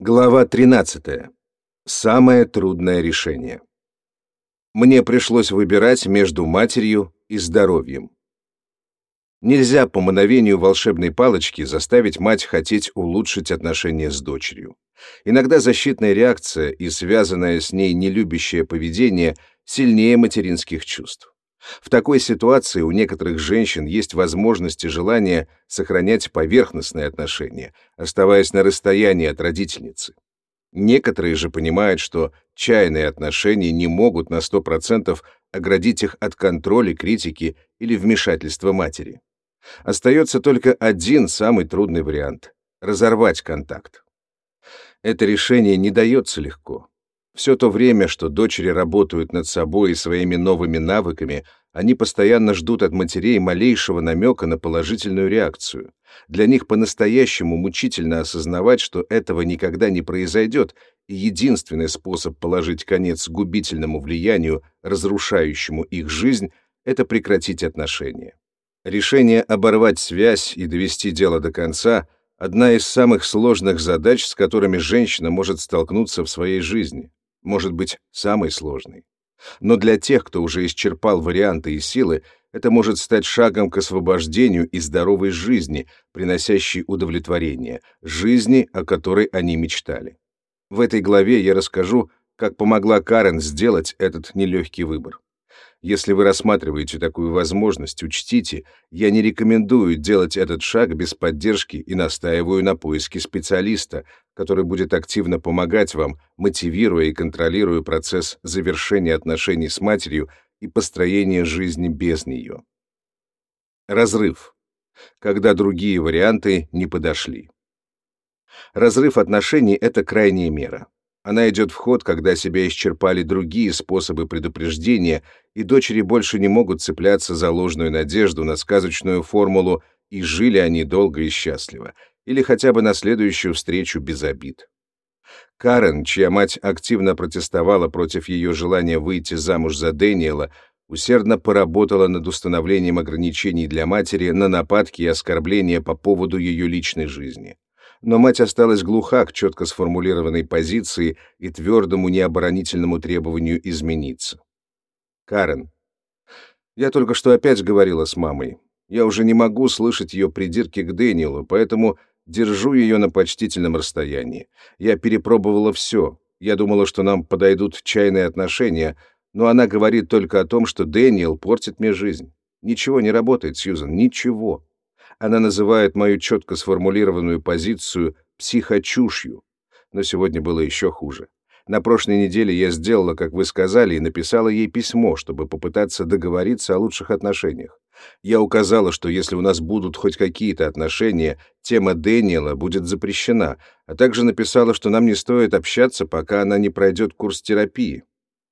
Глава 13. Самое трудное решение. Мне пришлось выбирать между матерью и здоровьем. Нельзя по мановению волшебной палочки заставить мать хотеть улучшить отношения с дочерью. Иногда защитная реакция и связанное с ней нелюбящее поведение сильнее материнских чувств. В такой ситуации у некоторых женщин есть возможность и желание сохранять поверхностные отношения, оставаясь на расстоянии от родительницы. Некоторые же понимают, что чайные отношения не могут на 100% оградить их от контроля, критики или вмешательства матери. Остается только один самый трудный вариант — разорвать контакт. Это решение не дается легко. Все то время, что дочери работают над собой и своими новыми навыками, они постоянно ждут от матерей малейшего намека на положительную реакцию. Для них по-настоящему мучительно осознавать, что этого никогда не произойдет, и единственный способ положить конец губительному влиянию, разрушающему их жизнь, это прекратить отношения. Решение оборвать связь и довести дело до конца — одна из самых сложных задач, с которыми женщина может столкнуться в своей жизни может быть самой сложной. Но для тех, кто уже исчерпал варианты и силы, это может стать шагом к освобождению и здоровой жизни, приносящей удовлетворение, жизни, о которой они мечтали. В этой главе я расскажу, как помогла Карен сделать этот нелегкий выбор. Если вы рассматриваете такую возможность, учтите, я не рекомендую делать этот шаг без поддержки и настаиваю на поиске специалиста, который будет активно помогать вам, мотивируя и контролируя процесс завершения отношений с матерью и построения жизни без нее. Разрыв. Когда другие варианты не подошли. Разрыв отношений — это крайняя мера. Она идет в ход, когда себя исчерпали другие способы предупреждения, и дочери больше не могут цепляться за ложную надежду на сказочную формулу «и жили они долго и счастливо», или хотя бы на следующую встречу без обид. Карен, чья мать активно протестовала против ее желания выйти замуж за Дэниела, усердно поработала над установлением ограничений для матери на нападки и оскорбления по поводу ее личной жизни но мать осталась глуха к четко сформулированной позиции и твердому необоронительному требованию измениться. Карен. Я только что опять говорила с мамой. Я уже не могу слышать ее придирки к Дэниелу, поэтому держу ее на почтительном расстоянии. Я перепробовала все. Я думала, что нам подойдут чайные отношения, но она говорит только о том, что Дэниел портит мне жизнь. Ничего не работает, Сьюзан, ничего она называет мою четко сформулированную позицию психочушью. Но сегодня было еще хуже. На прошлой неделе я сделала, как вы сказали, и написала ей письмо, чтобы попытаться договориться о лучших отношениях. Я указала, что если у нас будут хоть какие-то отношения, тема Дэниела будет запрещена, а также написала, что нам не стоит общаться, пока она не пройдет курс терапии.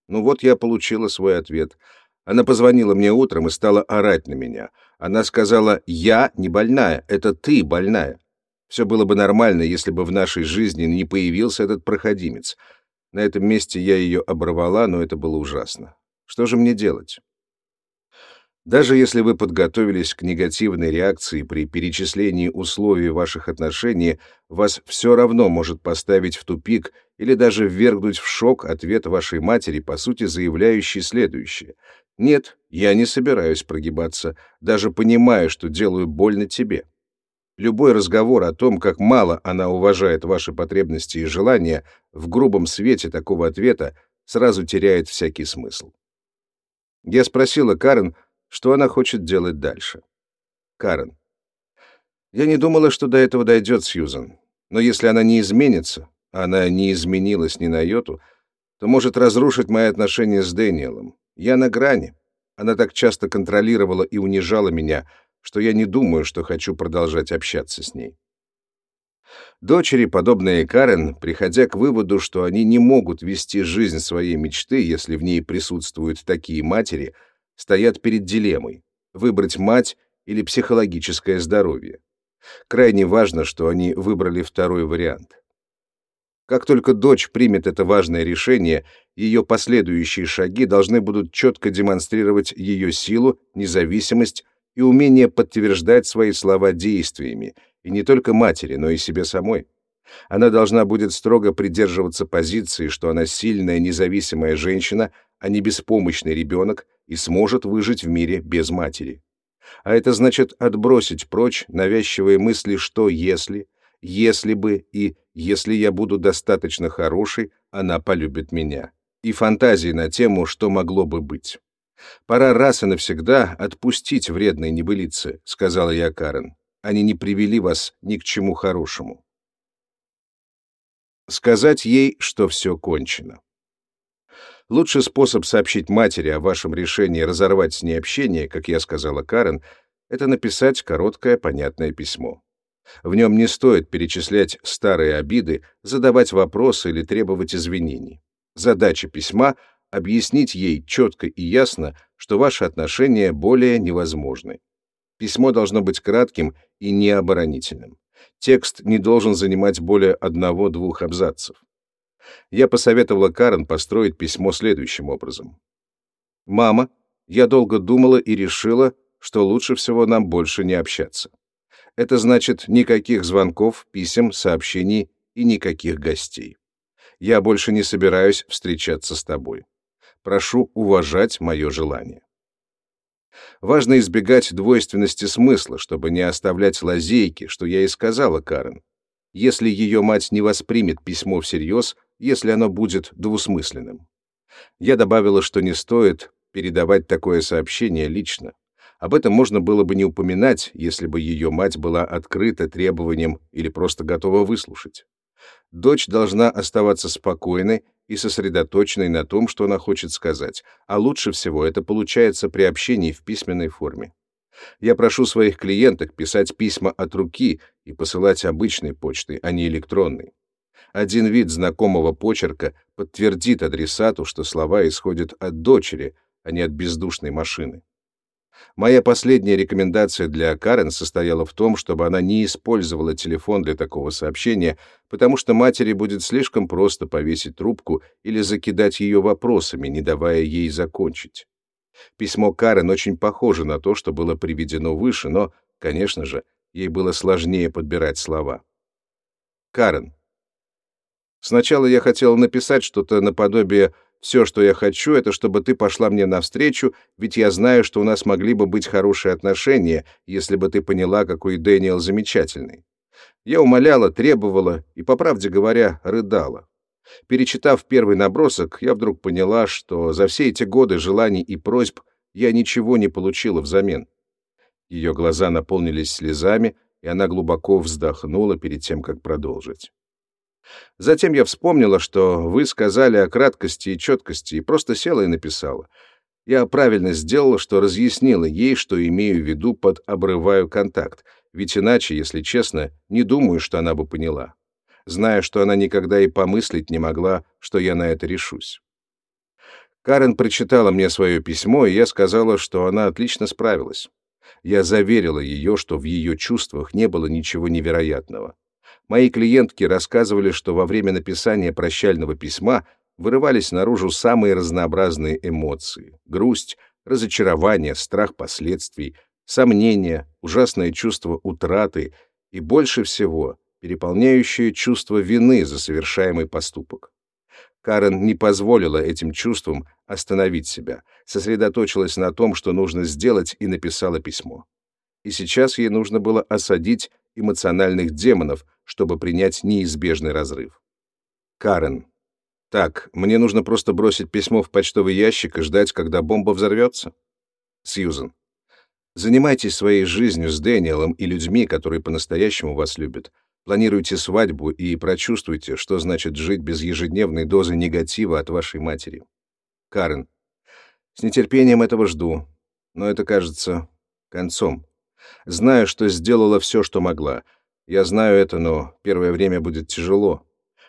Ну вот я получила свой ответ. Она позвонила мне утром и стала орать на меня — она сказала «Я не больная, это ты больная». Все было бы нормально, если бы в нашей жизни не появился этот проходимец. На этом месте я ее оборвала, но это было ужасно. Что же мне делать? Даже если вы подготовились к негативной реакции при перечислении условий ваших отношений, вас все равно может поставить в тупик или даже ввергнуть в шок ответ вашей матери, по сути заявляющий следующее. Нет, я не собираюсь прогибаться, даже понимая, что делаю больно тебе. Любой разговор о том, как мало она уважает ваши потребности и желания, в грубом свете такого ответа сразу теряет всякий смысл. Я спросила Карен, что она хочет делать дальше. Карен. Я не думала, что до этого дойдет Сьюзан. Но если она не изменится, а она не изменилась ни на йоту, то может разрушить мои отношения с Дэниелом. Я на грани. Она так часто контролировала и унижала меня, что я не думаю, что хочу продолжать общаться с ней. Дочери, подобные Карен, приходя к выводу, что они не могут вести жизнь своей мечты, если в ней присутствуют такие матери, стоят перед дилеммой — выбрать мать или психологическое здоровье. Крайне важно, что они выбрали второй вариант. Как только дочь примет это важное решение, ее последующие шаги должны будут четко демонстрировать ее силу, независимость и умение подтверждать свои слова действиями, и не только матери, но и себе самой. Она должна будет строго придерживаться позиции, что она сильная, независимая женщина, а не беспомощный ребенок и сможет выжить в мире без матери. А это значит отбросить прочь навязчивые мысли «что если», «если бы» и «если я буду достаточно хорошей, она полюбит меня» и фантазии на тему «что могло бы быть». «Пора раз и навсегда отпустить вредные небылицы», — сказала я Карен. «Они не привели вас ни к чему хорошему». Сказать ей, что все кончено. Лучший способ сообщить матери о вашем решении разорвать с ней общение, как я сказала Карен, это написать короткое понятное письмо. В нем не стоит перечислять старые обиды, задавать вопросы или требовать извинений. Задача письма — объяснить ей четко и ясно, что ваши отношения более невозможны. Письмо должно быть кратким и необоронительным. Текст не должен занимать более одного-двух абзацев. Я посоветовала Карен построить письмо следующим образом. «Мама, я долго думала и решила, что лучше всего нам больше не общаться. Это значит никаких звонков, писем, сообщений и никаких гостей. Я больше не собираюсь встречаться с тобой. Прошу уважать мое желание. Важно избегать двойственности смысла, чтобы не оставлять лазейки, что я и сказала Карен. Если ее мать не воспримет письмо всерьез, если оно будет двусмысленным. Я добавила, что не стоит передавать такое сообщение лично. Об этом можно было бы не упоминать, если бы ее мать была открыта требованиям или просто готова выслушать. Дочь должна оставаться спокойной и сосредоточенной на том, что она хочет сказать, а лучше всего это получается при общении в письменной форме. Я прошу своих клиенток писать письма от руки и посылать обычной почтой, а не электронной. Один вид знакомого почерка подтвердит адресату, что слова исходят от дочери, а не от бездушной машины. Моя последняя рекомендация для Карен состояла в том, чтобы она не использовала телефон для такого сообщения, потому что матери будет слишком просто повесить трубку или закидать ее вопросами, не давая ей закончить. Письмо Карен очень похоже на то, что было приведено выше, но, конечно же, ей было сложнее подбирать слова. Карен. Сначала я хотел написать что-то наподобие все, что я хочу, это чтобы ты пошла мне навстречу, ведь я знаю, что у нас могли бы быть хорошие отношения, если бы ты поняла, какой Дэниел замечательный. Я умоляла, требовала и, по правде говоря, рыдала. Перечитав первый набросок, я вдруг поняла, что за все эти годы желаний и просьб я ничего не получила взамен. Ее глаза наполнились слезами, и она глубоко вздохнула перед тем, как продолжить. Затем я вспомнила, что вы сказали о краткости и четкости, и просто села и написала. Я правильно сделала, что разъяснила ей, что имею в виду под «обрываю контакт», ведь иначе, если честно, не думаю, что она бы поняла. Зная, что она никогда и помыслить не могла, что я на это решусь. Карен прочитала мне свое письмо, и я сказала, что она отлично справилась. Я заверила ее, что в ее чувствах не было ничего невероятного. Мои клиентки рассказывали, что во время написания прощального письма вырывались наружу самые разнообразные эмоции: грусть, разочарование, страх последствий, сомнения, ужасное чувство утраты и больше всего переполняющее чувство вины за совершаемый поступок. Карен не позволила этим чувствам остановить себя, сосредоточилась на том, что нужно сделать, и написала письмо. И сейчас ей нужно было осадить эмоциональных демонов, чтобы принять неизбежный разрыв. Карен. Так, мне нужно просто бросить письмо в почтовый ящик и ждать, когда бомба взорвется? Сьюзен. Занимайтесь своей жизнью с Дэниелом и людьми, которые по-настоящему вас любят. Планируйте свадьбу и прочувствуйте, что значит жить без ежедневной дозы негатива от вашей матери. Карен. С нетерпением этого жду, но это кажется концом. Знаю, что сделала все, что могла — я знаю это, но первое время будет тяжело.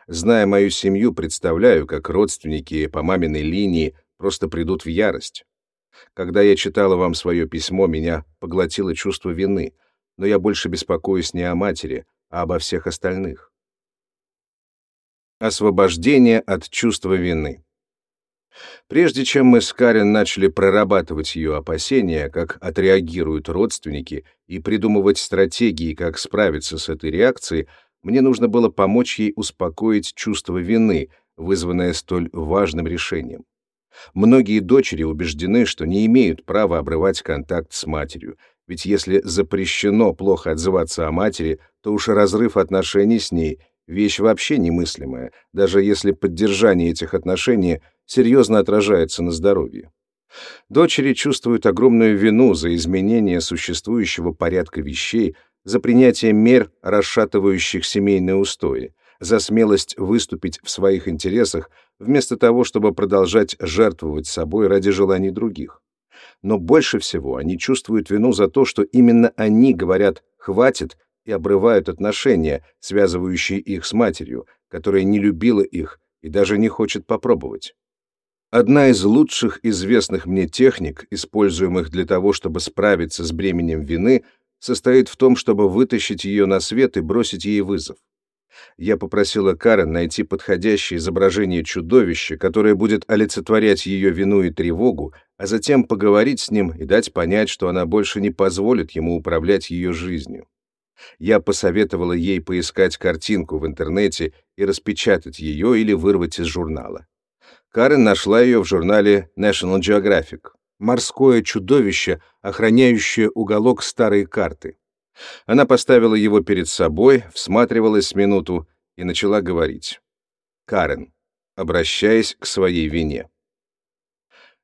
Зная мою семью, представляю, как родственники по маминой линии просто придут в ярость. Когда я читала вам свое письмо, меня поглотило чувство вины, но я больше беспокоюсь не о матери, а обо всех остальных. Освобождение от чувства вины. Прежде чем мы с Карен начали прорабатывать ее опасения, как отреагируют родственники, и придумывать стратегии, как справиться с этой реакцией, Мне нужно было помочь ей успокоить чувство вины, вызванное столь важным решением. Многие дочери убеждены, что не имеют права обрывать контакт с матерью, ведь если запрещено плохо отзываться о матери, то уж разрыв отношений с ней — вещь вообще немыслимая, даже если поддержание этих отношений серьезно отражается на здоровье. Дочери чувствуют огромную вину за изменение существующего порядка вещей, за принятие мер, расшатывающих семейные устои, за смелость выступить в своих интересах, вместо того, чтобы продолжать жертвовать собой ради желаний других. Но больше всего они чувствуют вину за то, что именно они говорят «хватит» и обрывают отношения, связывающие их с матерью, которая не любила их и даже не хочет попробовать. Одна из лучших известных мне техник, используемых для того, чтобы справиться с бременем вины, состоит в том, чтобы вытащить ее на свет и бросить ей вызов. Я попросила Карен найти подходящее изображение чудовища, которое будет олицетворять ее вину и тревогу, а затем поговорить с ним и дать понять, что она больше не позволит ему управлять ее жизнью. Я посоветовала ей поискать картинку в интернете и распечатать ее или вырвать из журнала. Карен нашла ее в журнале National Geographic. Морское чудовище, охраняющее уголок старой карты. Она поставила его перед собой, всматривалась минуту и начала говорить. «Карен, обращаясь к своей вине.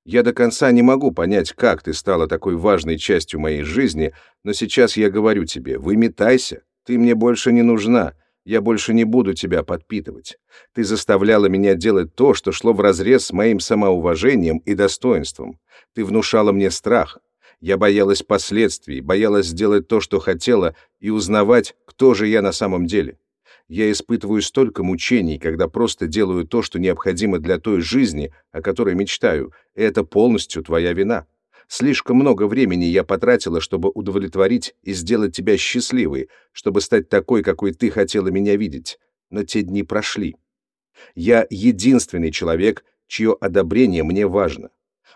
Я до конца не могу понять, как ты стала такой важной частью моей жизни, но сейчас я говорю тебе, выметайся, ты мне больше не нужна, я больше не буду тебя подпитывать. Ты заставляла меня делать то, что шло вразрез с моим самоуважением и достоинством. Ты внушала мне страх. Я боялась последствий, боялась сделать то, что хотела, и узнавать, кто же я на самом деле. Я испытываю столько мучений, когда просто делаю то, что необходимо для той жизни, о которой мечтаю, и это полностью твоя вина. Слишком много времени я потратила, чтобы удовлетворить и сделать тебя счастливой, чтобы стать такой, какой ты хотела меня видеть. Но те дни прошли. Я единственный человек, чье одобрение мне важно.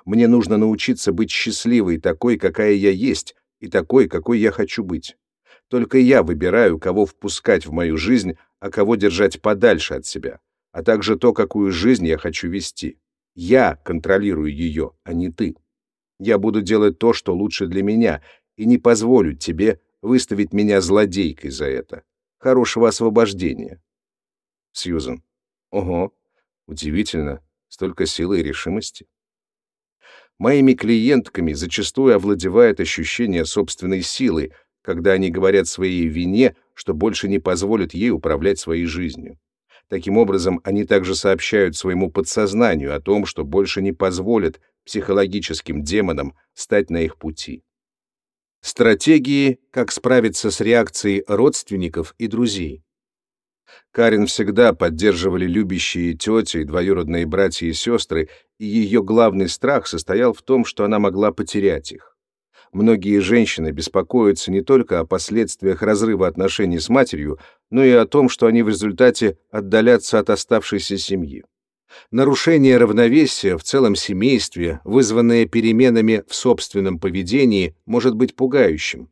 Мне нужно научиться быть счастливой, такой, какая я есть, и такой, какой я хочу быть. Только я выбираю, кого впускать в мою жизнь, а кого держать подальше от себя, а также то, какую жизнь я хочу вести. Я контролирую ее, а не ты. Я буду делать то, что лучше для меня, и не позволю тебе выставить меня злодейкой за это. Хорошего освобождения. Сьюзен. Ого, удивительно, столько силы и решимости. Моими клиентками зачастую овладевает ощущение собственной силы, когда они говорят своей вине, что больше не позволят ей управлять своей жизнью. Таким образом, они также сообщают своему подсознанию о том, что больше не позволят психологическим демонам стать на их пути. Стратегии, как справиться с реакцией родственников и друзей. Карен всегда поддерживали любящие тети, двоюродные братья и сестры, и ее главный страх состоял в том, что она могла потерять их. Многие женщины беспокоятся не только о последствиях разрыва отношений с матерью, но и о том, что они в результате отдалятся от оставшейся семьи. Нарушение равновесия в целом семействе, вызванное переменами в собственном поведении, может быть пугающим.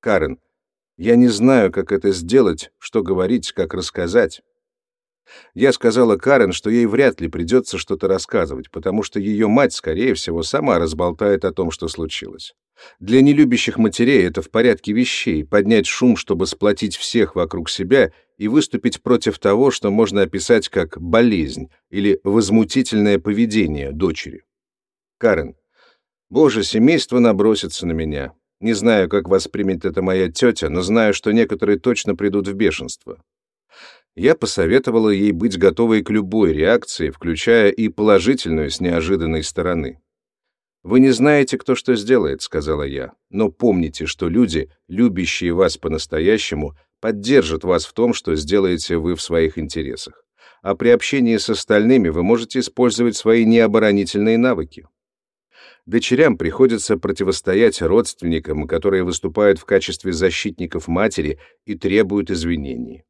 Карен, я не знаю, как это сделать, что говорить, как рассказать. Я сказала Карен, что ей вряд ли придется что-то рассказывать, потому что ее мать, скорее всего, сама разболтает о том, что случилось. Для нелюбящих матерей это в порядке вещей — поднять шум, чтобы сплотить всех вокруг себя и выступить против того, что можно описать как болезнь или возмутительное поведение дочери. Карен. Боже, семейство набросится на меня. Не знаю, как воспримет это моя тетя, но знаю, что некоторые точно придут в бешенство. Я посоветовала ей быть готовой к любой реакции, включая и положительную с неожиданной стороны. «Вы не знаете, кто что сделает», — сказала я, «но помните, что люди, любящие вас по-настоящему, поддержат вас в том, что сделаете вы в своих интересах. А при общении с остальными вы можете использовать свои необоронительные навыки». Дочерям приходится противостоять родственникам, которые выступают в качестве защитников матери и требуют извинений.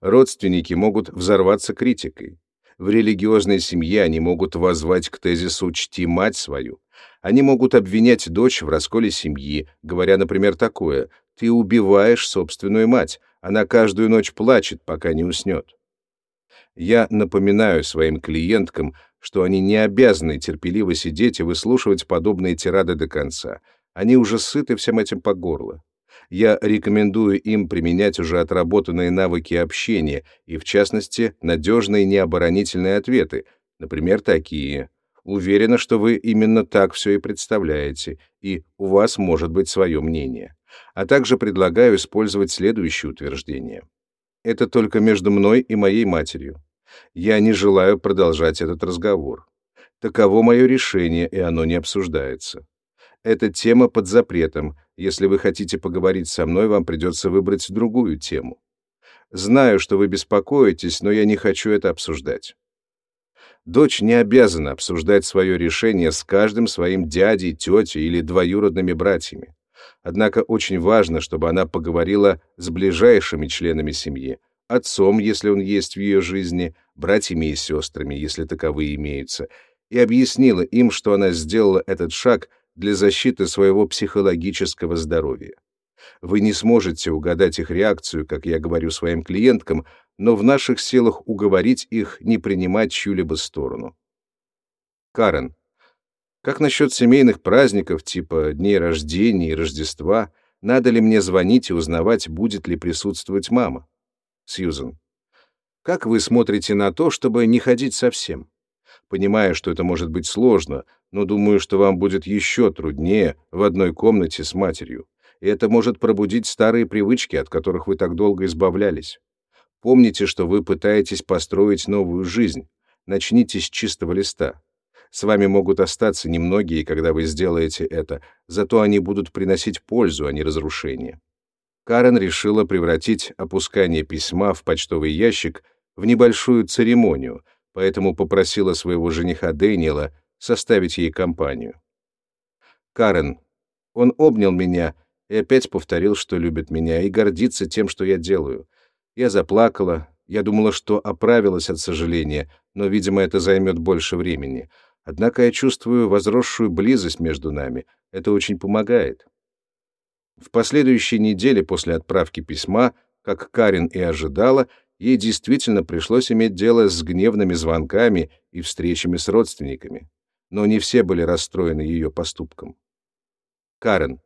Родственники могут взорваться критикой. В религиозной семье они могут воззвать к тезису «чти мать свою», они могут обвинять дочь в расколе семьи, говоря, например, такое «ты убиваешь собственную мать», Она каждую ночь плачет, пока не уснет. Я напоминаю своим клиенткам, что они не обязаны терпеливо сидеть и выслушивать подобные тирады до конца. Они уже сыты всем этим по горло. Я рекомендую им применять уже отработанные навыки общения и, в частности, надежные необоронительные ответы, например, такие «Уверена, что вы именно так все и представляете, и у вас может быть свое мнение». А также предлагаю использовать следующее утверждение. Это только между мной и моей матерью. Я не желаю продолжать этот разговор. Таково мое решение, и оно не обсуждается. Эта тема под запретом. Если вы хотите поговорить со мной, вам придется выбрать другую тему. Знаю, что вы беспокоитесь, но я не хочу это обсуждать. Дочь не обязана обсуждать свое решение с каждым своим дядей, тетей или двоюродными братьями. Однако очень важно, чтобы она поговорила с ближайшими членами семьи, отцом, если он есть в ее жизни, братьями и сестрами, если таковые имеются, и объяснила им, что она сделала этот шаг – для защиты своего психологического здоровья. Вы не сможете угадать их реакцию, как я говорю своим клиенткам, но в наших силах уговорить их не принимать чью-либо сторону. Карен, как насчет семейных праздников типа дней рождения и Рождества? Надо ли мне звонить и узнавать, будет ли присутствовать мама? Сьюзен, как вы смотрите на то, чтобы не ходить совсем? Понимаю, что это может быть сложно, но думаю, что вам будет еще труднее в одной комнате с матерью. И это может пробудить старые привычки, от которых вы так долго избавлялись. Помните, что вы пытаетесь построить новую жизнь. Начните с чистого листа. С вами могут остаться немногие, когда вы сделаете это, зато они будут приносить пользу, а не разрушение. Карен решила превратить опускание письма в почтовый ящик в небольшую церемонию, поэтому попросила своего жениха Дэниела составить ей компанию. Карен. Он обнял меня и опять повторил, что любит меня и гордится тем, что я делаю. Я заплакала, я думала, что оправилась от сожаления, но, видимо, это займет больше времени. Однако я чувствую возросшую близость между нами. Это очень помогает. В последующей неделе после отправки письма, как Карен и ожидала, ей действительно пришлось иметь дело с гневными звонками и встречами с родственниками но не все были расстроены ее поступком. Карен.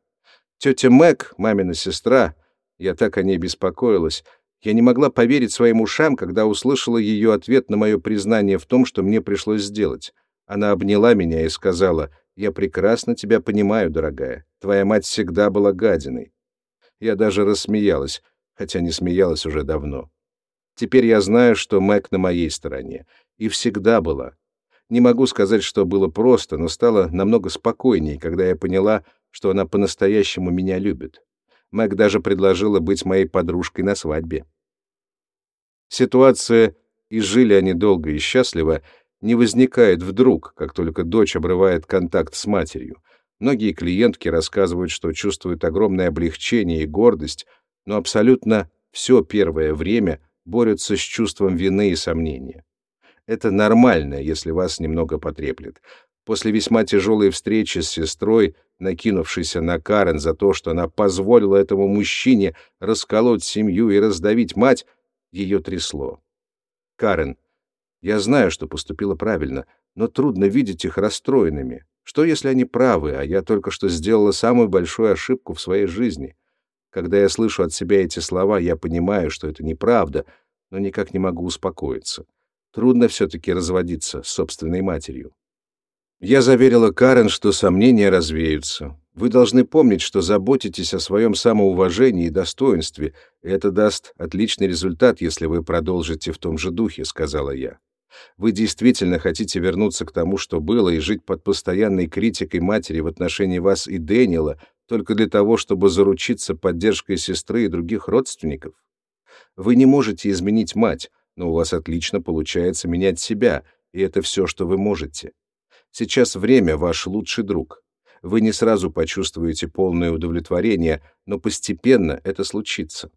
Тетя Мэг, мамина сестра, я так о ней беспокоилась. Я не могла поверить своим ушам, когда услышала ее ответ на мое признание в том, что мне пришлось сделать. Она обняла меня и сказала, «Я прекрасно тебя понимаю, дорогая. Твоя мать всегда была гадиной». Я даже рассмеялась, хотя не смеялась уже давно. Теперь я знаю, что Мэг на моей стороне. И всегда была. Не могу сказать, что было просто, но стало намного спокойнее, когда я поняла, что она по-настоящему меня любит. Мэг даже предложила быть моей подружкой на свадьбе. Ситуация «и жили они долго и счастливо» не возникает вдруг, как только дочь обрывает контакт с матерью. Многие клиентки рассказывают, что чувствуют огромное облегчение и гордость, но абсолютно все первое время борются с чувством вины и сомнения. Это нормально, если вас немного потреплет. После весьма тяжелой встречи с сестрой, накинувшейся на Карен за то, что она позволила этому мужчине расколоть семью и раздавить мать, ее трясло. Карен, я знаю, что поступила правильно, но трудно видеть их расстроенными. Что, если они правы, а я только что сделала самую большую ошибку в своей жизни? Когда я слышу от себя эти слова, я понимаю, что это неправда, но никак не могу успокоиться. Трудно все-таки разводиться с собственной матерью. Я заверила Карен, что сомнения развеются. Вы должны помнить, что заботитесь о своем самоуважении и достоинстве, это даст отличный результат, если вы продолжите в том же духе, сказала я. Вы действительно хотите вернуться к тому, что было, и жить под постоянной критикой матери в отношении вас и Дэниела только для того, чтобы заручиться поддержкой сестры и других родственников? Вы не можете изменить мать, но у вас отлично получается менять себя, и это все, что вы можете. Сейчас время ваш лучший друг. Вы не сразу почувствуете полное удовлетворение, но постепенно это случится.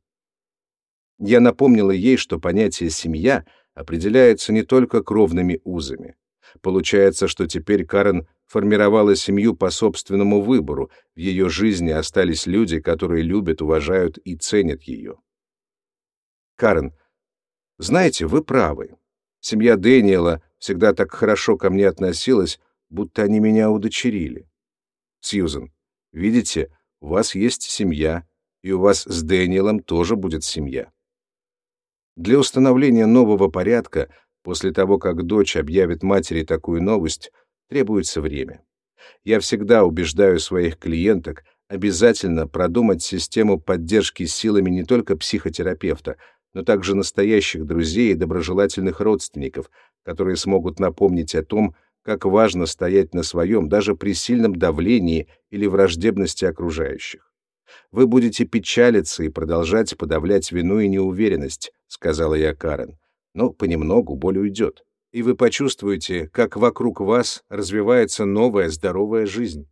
Я напомнила ей, что понятие «семья» определяется не только кровными узами. Получается, что теперь Карен формировала семью по собственному выбору, в ее жизни остались люди, которые любят, уважают и ценят ее. Карен, знаете, вы правы. Семья Дэниела всегда так хорошо ко мне относилась, будто они меня удочерили. Сьюзен, видите, у вас есть семья, и у вас с Дэниелом тоже будет семья. Для установления нового порядка, после того, как дочь объявит матери такую новость, требуется время. Я всегда убеждаю своих клиенток обязательно продумать систему поддержки силами не только психотерапевта, но также настоящих друзей и доброжелательных родственников, которые смогут напомнить о том, как важно стоять на своем даже при сильном давлении или враждебности окружающих. Вы будете печалиться и продолжать подавлять вину и неуверенность, сказала я Карен. Но понемногу боль уйдет, и вы почувствуете, как вокруг вас развивается новая здоровая жизнь.